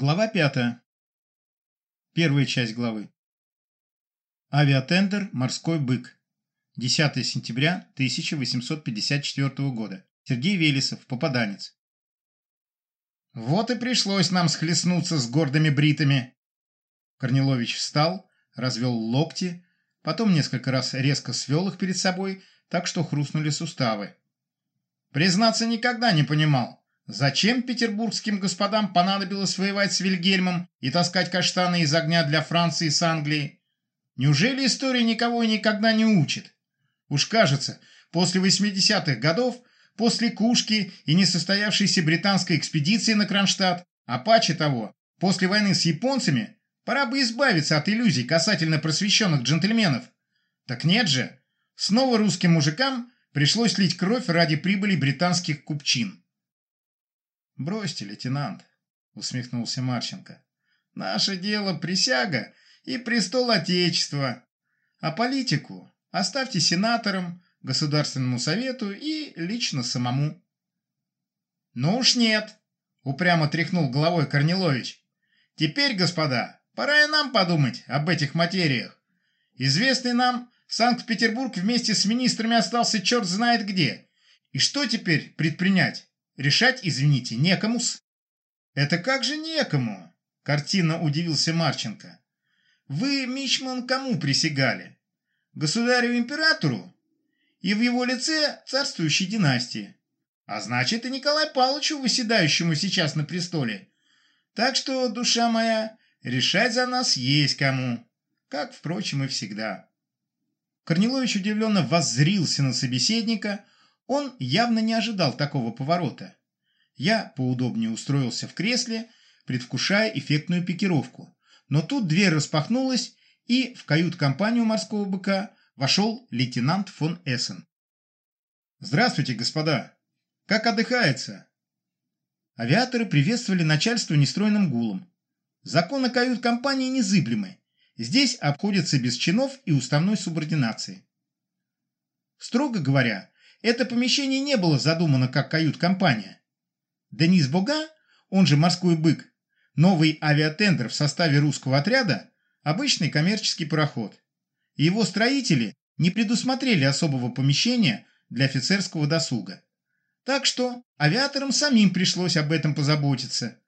Глава пятая. Первая часть главы. Авиатендер «Морской бык». 10 сентября 1854 года. Сергей Велесов, попаданец. Вот и пришлось нам схлестнуться с гордыми бритами. Корнилович встал, развел локти, потом несколько раз резко свел их перед собой, так что хрустнули суставы. Признаться, никогда не понимал, Зачем петербургским господам понадобилось воевать с Вильгельмом и таскать каштаны из огня для Франции с Англией? Неужели история никого и никогда не учит? Уж кажется, после 80-х годов, после Кушки и несостоявшейся британской экспедиции на Кронштадт, а паче того, после войны с японцами, пора бы избавиться от иллюзий касательно просвещенных джентльменов. Так нет же, снова русским мужикам пришлось лить кровь ради прибыли британских купчин. «Бросьте, лейтенант», — усмехнулся Марченко. «Наше дело присяга и престол Отечества, а политику оставьте сенаторам, Государственному совету и лично самому». «Ну уж нет», — упрямо тряхнул головой Корнилович. «Теперь, господа, пора и нам подумать об этих материях. Известный нам Санкт-Петербург вместе с министрами остался черт знает где. И что теперь предпринять?» Решать, извините, некому-с. Это как же некому? Картинно удивился Марченко. Вы, Мичман, кому присягали? Государю-императору? И в его лице царствующей династии. А значит, и Николай Павловичу, выседающему сейчас на престоле. Так что, душа моя, решать за нас есть кому. Как, впрочем, и всегда. Корнилович удивленно воззрился на собеседника, он явно не ожидал такого поворота. Я поудобнее устроился в кресле, предвкушая эффектную пикировку. Но тут дверь распахнулась, и в кают-компанию морского быка вошел лейтенант фон Эссен. «Здравствуйте, господа! Как отдыхается?» Авиаторы приветствовали начальство нестройным гулом. Законы кают-компании незыблемы. Здесь обходятся без чинов и уставной субординации. Строго говоря, это помещение не было задумано как кают-компания. Денис Бога, он же «Морской бык», новый авиатендер в составе русского отряда, обычный коммерческий пароход. Его строители не предусмотрели особого помещения для офицерского досуга. Так что авиаторам самим пришлось об этом позаботиться.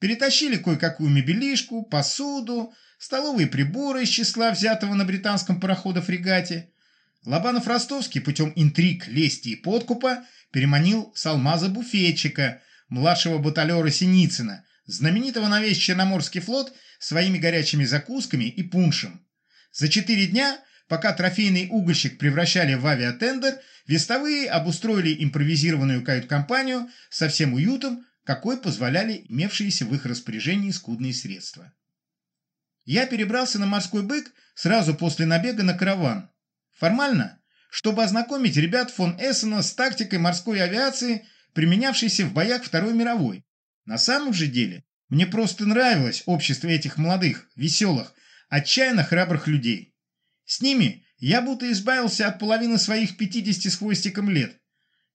Перетащили кое-какую мебелишку, посуду, столовые приборы из числа взятого на британском парохода-фрегате – Лобанов-Ростовский путем интриг, лести и подкупа переманил с алмаза буфетчика, младшего баталера Синицына, знаменитого на весь Черноморский флот своими горячими закусками и пуншем. За четыре дня, пока трофейный угольщик превращали в авиатендер, вестовые обустроили импровизированную кают-компанию со всем уютом, какой позволяли имевшиеся в их распоряжении скудные средства. Я перебрался на морской бык сразу после набега на караван, Формально, чтобы ознакомить ребят фон Эссена с тактикой морской авиации, применявшейся в боях Второй мировой. На самом же деле, мне просто нравилось общество этих молодых, веселых, отчаянно храбрых людей. С ними я будто избавился от половины своих 50 с хвостиком лет.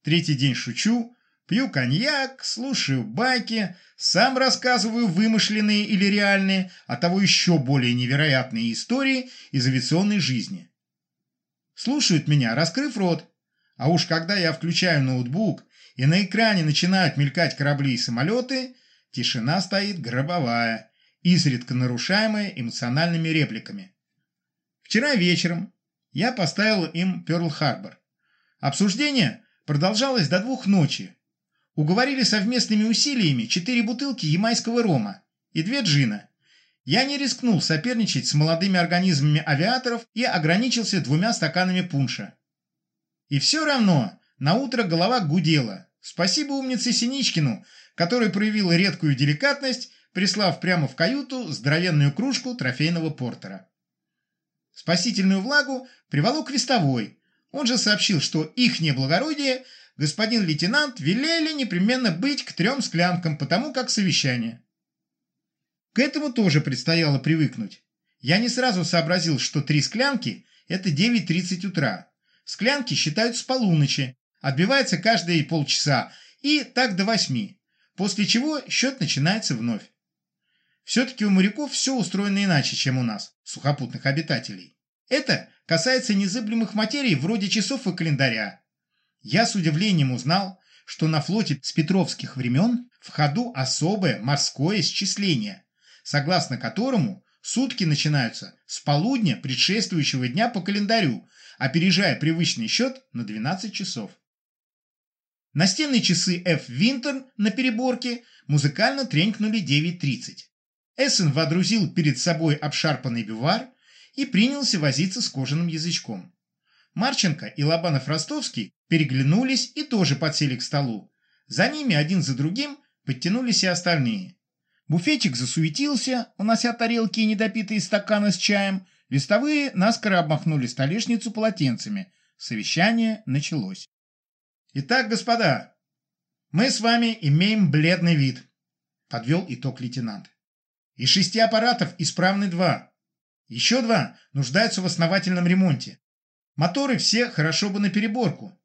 Третий день шучу, пью коньяк, слушаю байки, сам рассказываю вымышленные или реальные, а того еще более невероятные истории из авиационной жизни. Слушают меня, раскрыв рот. А уж когда я включаю ноутбук, и на экране начинают мелькать корабли и самолеты, тишина стоит гробовая, изредка нарушаемая эмоциональными репликами. Вчера вечером я поставил им Пёрл-Харбор. Обсуждение продолжалось до двух ночи. Уговорили совместными усилиями четыре бутылки ямайского рома и две джина – я не рискнул соперничать с молодыми организмами авиаторов и ограничился двумя стаканами пунша. И все равно на утро голова гудела. Спасибо умнице Синичкину, который проявил редкую деликатность, прислав прямо в каюту здоровенную кружку трофейного портера. Спасительную влагу приволок вестовой. Он же сообщил, что их неблагородие господин лейтенант велели непременно быть к трем склянкам, потому как совещание. К этому тоже предстояло привыкнуть. Я не сразу сообразил, что три склянки – это 9.30 утра. Склянки считают с полуночи, отбивается каждые полчаса и так до восьми, после чего счет начинается вновь. Все-таки у моряков все устроено иначе, чем у нас, сухопутных обитателей. Это касается незыблемых материй вроде часов и календаря. Я с удивлением узнал, что на флоте с петровских времен в ходу особое морское счисление, согласно которому сутки начинаются с полудня предшествующего дня по календарю, опережая привычный счет на 12 часов. Настенные часы F. Винтер на переборке музыкально тренькнули 9.30. Эссен водрузил перед собой обшарпанный бивар и принялся возиться с кожаным язычком. Марченко и Лобанов-Ростовский переглянулись и тоже подсели к столу. За ними один за другим подтянулись и остальные. Буфетчик засуетился, унося тарелки и недопитые стаканы с чаем. Вестовые наскоро обмахнули столешницу полотенцами. Совещание началось. «Итак, господа, мы с вами имеем бледный вид», – подвел итог лейтенант. Из шести аппаратов исправны два. Еще два нуждаются в основательном ремонте. Моторы все хорошо бы на переборку.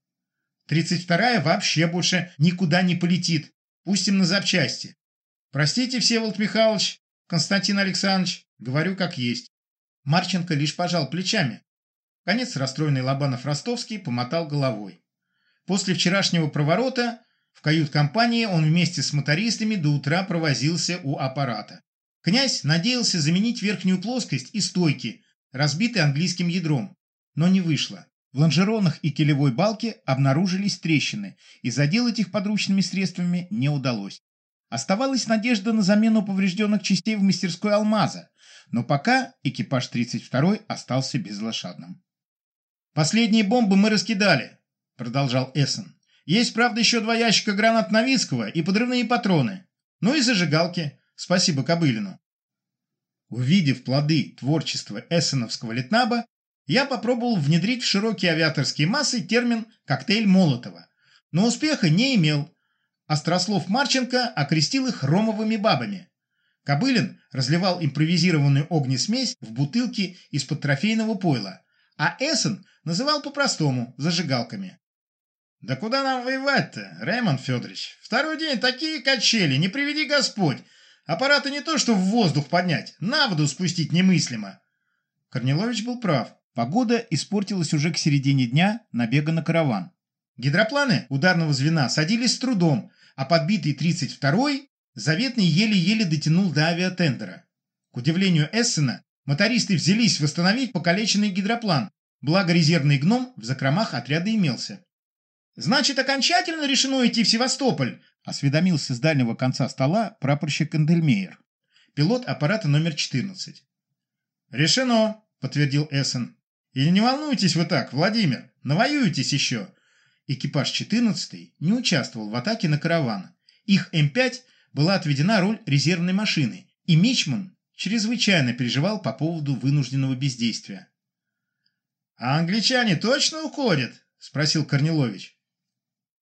Тридцать вторая вообще больше никуда не полетит. Пустим на запчасти. Простите, Всеволод Михайлович, Константин Александрович, говорю как есть. Марченко лишь пожал плечами. Конец расстроенный Лобанов-Ростовский помотал головой. После вчерашнего проворота в кают-компании он вместе с мотористами до утра провозился у аппарата. Князь надеялся заменить верхнюю плоскость и стойки, разбитые английским ядром, но не вышло. В лонжеронах и килевой балке обнаружились трещины, и заделать их подручными средствами не удалось. Оставалась надежда на замену поврежденных частей в мастерской «Алмаза», но пока экипаж 32-й остался безлошадным. «Последние бомбы мы раскидали», — продолжал Эссен. «Есть, правда, еще два ящика гранат Новицкого и подрывные патроны. Ну и зажигалки. Спасибо Кобылину. Увидев плоды творчества эссеновского литнаба, я попробовал внедрить в широкие авиаторские массы термин «коктейль Молотова», но успеха не имел. Острослов Марченко окрестил их ромовыми бабами. Кобылин разливал импровизированную огнесмесь в бутылки из-под трофейного пойла, а Эссен называл по-простому зажигалками. «Да куда нам воевать-то, Раймонд Федорович? Второй день такие качели, не приведи Господь!» Аппараты не то что в воздух поднять, на воду спустить немыслимо. Корнилович был прав. Погода испортилась уже к середине дня набега на караван. Гидропланы ударного звена садились с трудом, а подбитый 32-й заветный еле-еле дотянул до авиатендера. К удивлению Эссена, мотористы взялись восстановить покалеченный гидроплан, благо резервный гном в закромах отряда имелся. «Значит, окончательно решено идти в Севастополь?» – осведомился с дальнего конца стола прапорщик Эндельмейер, пилот аппарата номер 14. «Решено», – подтвердил Эссен. «И не волнуйтесь вы так, Владимир, навоюетесь еще». Экипаж 14 не участвовал в атаке на караван. Их М5 была отведена роль резервной машины, и Мичман чрезвычайно переживал по поводу вынужденного бездействия. «А англичане точно уходят?» – спросил Корнилович.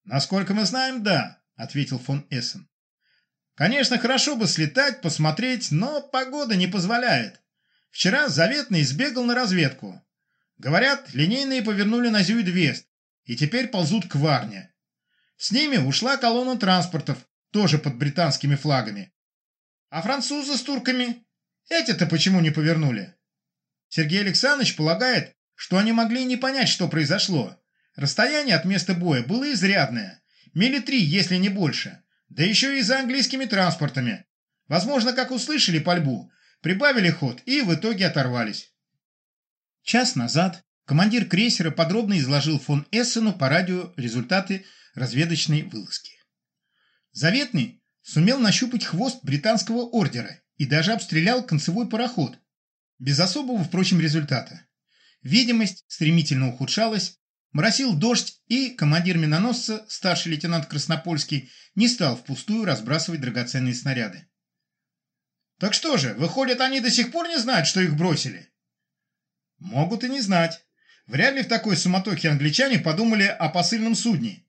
«Насколько мы знаем, да», — ответил фон Эссен. «Конечно, хорошо бы слетать, посмотреть, но погода не позволяет. Вчера заветный сбегал на разведку. Говорят, линейные повернули на Зюидвест и теперь ползут к Варне. С ними ушла колонна транспортов, тоже под британскими флагами. А французы с турками? Эти-то почему не повернули? Сергей Александрович полагает, что они могли не понять, что произошло, Расстояние от места боя было изрядное, мили три, если не больше, да еще и за английскими транспортами. Возможно, как услышали пальбу, прибавили ход и в итоге оторвались. Час назад командир крейсера подробно изложил фон Эссену по радио результаты разведочной вылазки. Заветный сумел нащупать хвост британского ордера и даже обстрелял концевой пароход, без особого, впрочем, результата. Видимость стремительно ухудшалась, Моросил дождь, и командир миноносца, старший лейтенант Краснопольский, не стал впустую разбрасывать драгоценные снаряды. «Так что же, выходит, они до сих пор не знают, что их бросили?» «Могут и не знать. Вряд ли в такой суматохе англичане подумали о посыльном судне.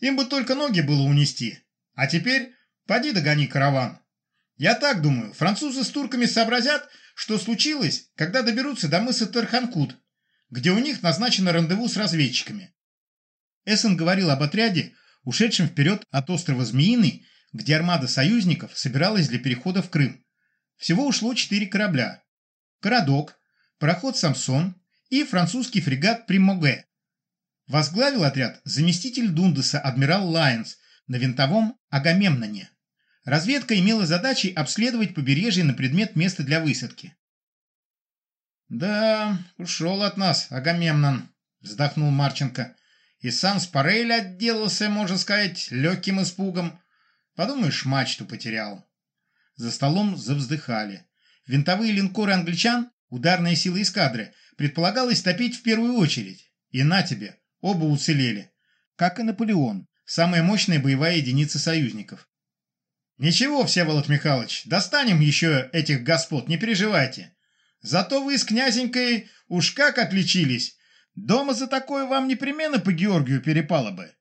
Им бы только ноги было унести. А теперь поди догони караван. Я так думаю, французы с турками сообразят, что случилось, когда доберутся до мыса Тарханкут, где у них назначено рандеву с разведчиками. Эссен говорил об отряде, ушедшем вперед от острова Змеиный, где армада союзников собиралась для перехода в Крым. Всего ушло четыре корабля. Городок, пароход «Самсон» и французский фрегат «Примоге». Возглавил отряд заместитель Дундеса адмирал Лайенс на винтовом «Агамемноне». Разведка имела задачей обследовать побережье на предмет места для высадки. «Да, ушел от нас Агамемнон», — вздохнул Марченко. «И сам Спарель отделался, можно сказать, легким испугом. Подумаешь, мачту потерял». За столом завздыхали. Винтовые линкоры англичан, ударная сила эскадры, предполагалось топить в первую очередь. И на тебе, оба уцелели. Как и Наполеон, самая мощная боевая единица союзников. «Ничего, Всеволод Михайлович, достанем еще этих господ, не переживайте. Зато вы с князенькой уж как отличились. Дома за такое вам непременно по Георгию перепало бы.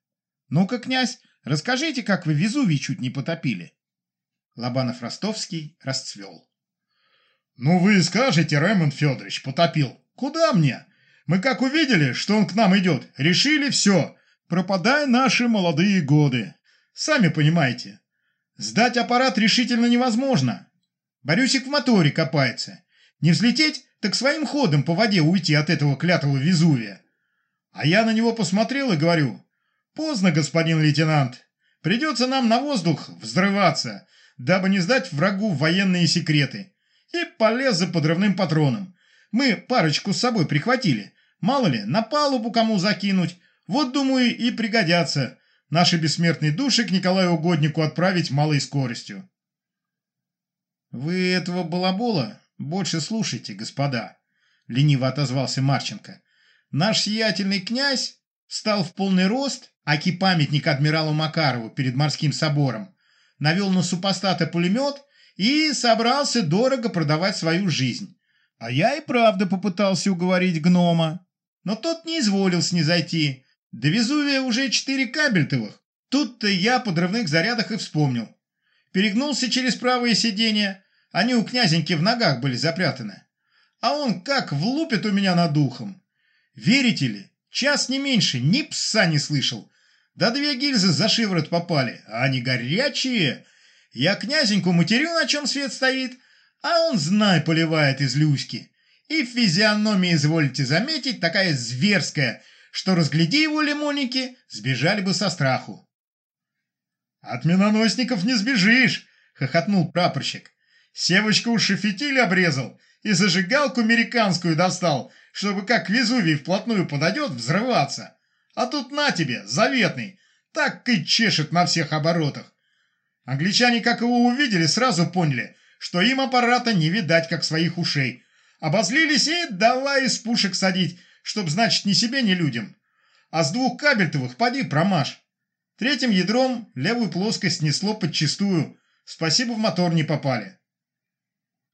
Ну-ка, князь, расскажите, как вы Везувий чуть не потопили». Лобанов-Ростовский расцвел. «Ну вы скажете, Рэймонд Федорович, потопил. Куда мне? Мы как увидели, что он к нам идет, решили все. Пропадай наши молодые годы. Сами понимаете, Сдать аппарат решительно невозможно. Борюсик в моторе копается. Не взлететь, так своим ходом по воде уйти от этого клятого Везувия. А я на него посмотрел и говорю, поздно, господин лейтенант. Придется нам на воздух взрываться, дабы не сдать врагу военные секреты. И полез за подрывным патроном. Мы парочку с собой прихватили. Мало ли, на палубу кому закинуть. Вот, думаю, и пригодятся наши бессмертные души к Николаю Угоднику отправить малой скоростью. «Вы этого балабола больше слушайте, господа», — лениво отозвался Марченко. «Наш сиятельный князь встал в полный рост, аки памятник адмиралу Макарову перед морским собором, навел на супостата пулемет и собрался дорого продавать свою жизнь. А я и правда попытался уговорить гнома, но тот не изволил снизойти, до Везувия уже четыре кабельтовых. Тут-то я по подрывных зарядах и вспомнил. Перегнулся через правое сиденье. Они у князеньки в ногах были запрятаны. А он как влупит у меня над ухом. Верите ли, час не меньше, ни пса не слышал. Да две гильзы за шиворот попали, а они горячие. Я князеньку матерю, на чем свет стоит, а он, знай, поливает из люськи. И физиономия, изволите заметить, такая зверская – что, разгляди его лимонники, сбежали бы со страху. «От миноносников не сбежишь!» — хохотнул прапорщик. «Севочка уж и обрезал и зажигалку американскую достал, чтобы как Везувий вплотную подойдет взрываться. А тут на тебе, заветный, так и чешет на всех оборотах. Англичане, как его увидели, сразу поняли, что им аппарата не видать, как своих ушей. Обозлились и давай из пушек садить, чтоб, значит, ни себе, ни людям. А с двух кабельтовых поди промажь. Третьим ядром левую плоскость снесло подчистую. Спасибо, в мотор не попали.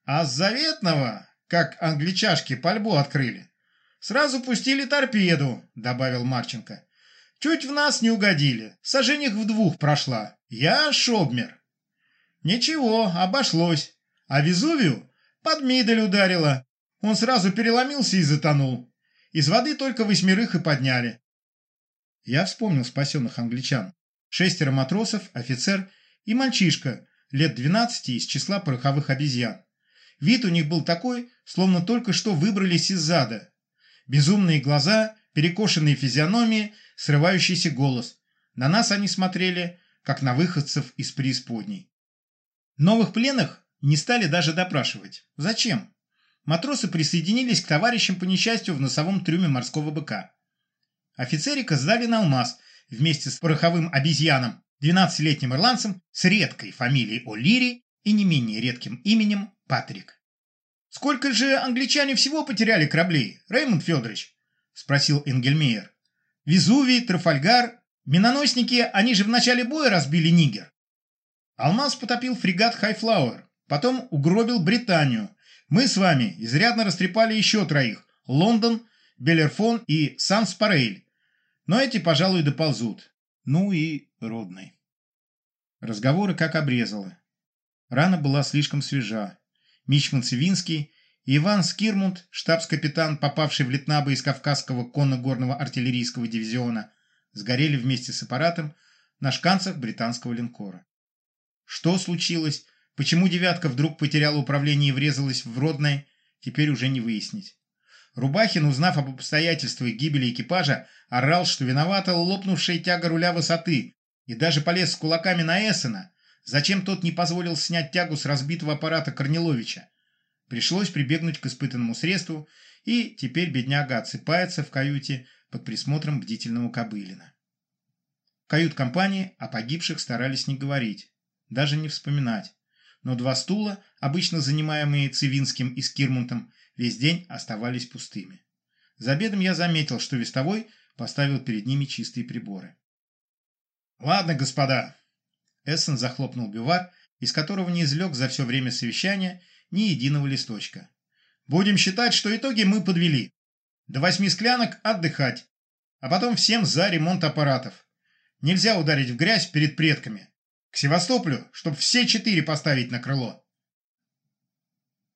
А с заветного, как англичашки пальбу открыли, сразу пустили торпеду, добавил Марченко. Чуть в нас не угодили, сожжениях в двух прошла. Я шобмер. Ничего, обошлось. А Везувию под мидель ударила. Он сразу переломился и затонул. Из воды только восьмерых и подняли. Я вспомнил спасенных англичан. Шестеро матросов, офицер и мальчишка, лет двенадцати из числа пороховых обезьян. Вид у них был такой, словно только что выбрались из зада. Безумные глаза, перекошенные физиономии, срывающийся голос. На нас они смотрели, как на выходцев из преисподней. Новых пленных не стали даже допрашивать. Зачем? матросы присоединились к товарищам по несчастью в носовом трюме морского быка. Офицерика сдали на алмаз вместе с пороховым обезьяном, 12-летним ирландцем с редкой фамилией О'Лири и не менее редким именем Патрик. «Сколько же англичане всего потеряли кораблей, Реймонд Федорович?» – спросил Энгельмейер. «Везувий, Трафальгар, миноносники, они же в начале боя разбили Нигер». Алмаз потопил фрегат Хайфлауэр, потом угробил Британию – мы с вами изрядно растрепали еще троих. Лондон, Белерфон и Сан-Спарейль. Но эти, пожалуй, доползут. Ну и родный. Разговоры как обрезало. Рана была слишком свежа. Мичман Севинский Иван Скирмунд, штабс-капитан, попавший в Литнабы из Кавказского конно-горного артиллерийского дивизиона, сгорели вместе с аппаратом на шканцах британского линкора. Что случилось, Почему «девятка» вдруг потеряла управление и врезалась в родное, теперь уже не выяснить. Рубахин, узнав об обстоятельствах гибели экипажа, орал, что виновата лопнувшая тяга руля высоты, и даже полез с кулаками на Эссена, зачем тот не позволил снять тягу с разбитого аппарата Корниловича. Пришлось прибегнуть к испытанному средству, и теперь бедняга отсыпается в каюте под присмотром бдительного Кобылина. В кают-компании о погибших старались не говорить, даже не вспоминать, но два стула, обычно занимаемые Цивинским и Скирмунтом, весь день оставались пустыми. За обедом я заметил, что вестовой поставил перед ними чистые приборы. «Ладно, господа!» Эссен захлопнул бивар, из которого не извлек за все время совещания ни единого листочка. «Будем считать, что итоги мы подвели. До восьми склянок отдыхать, а потом всем за ремонт аппаратов. Нельзя ударить в грязь перед предками. К Севастополю, чтобы все четыре поставить на крыло».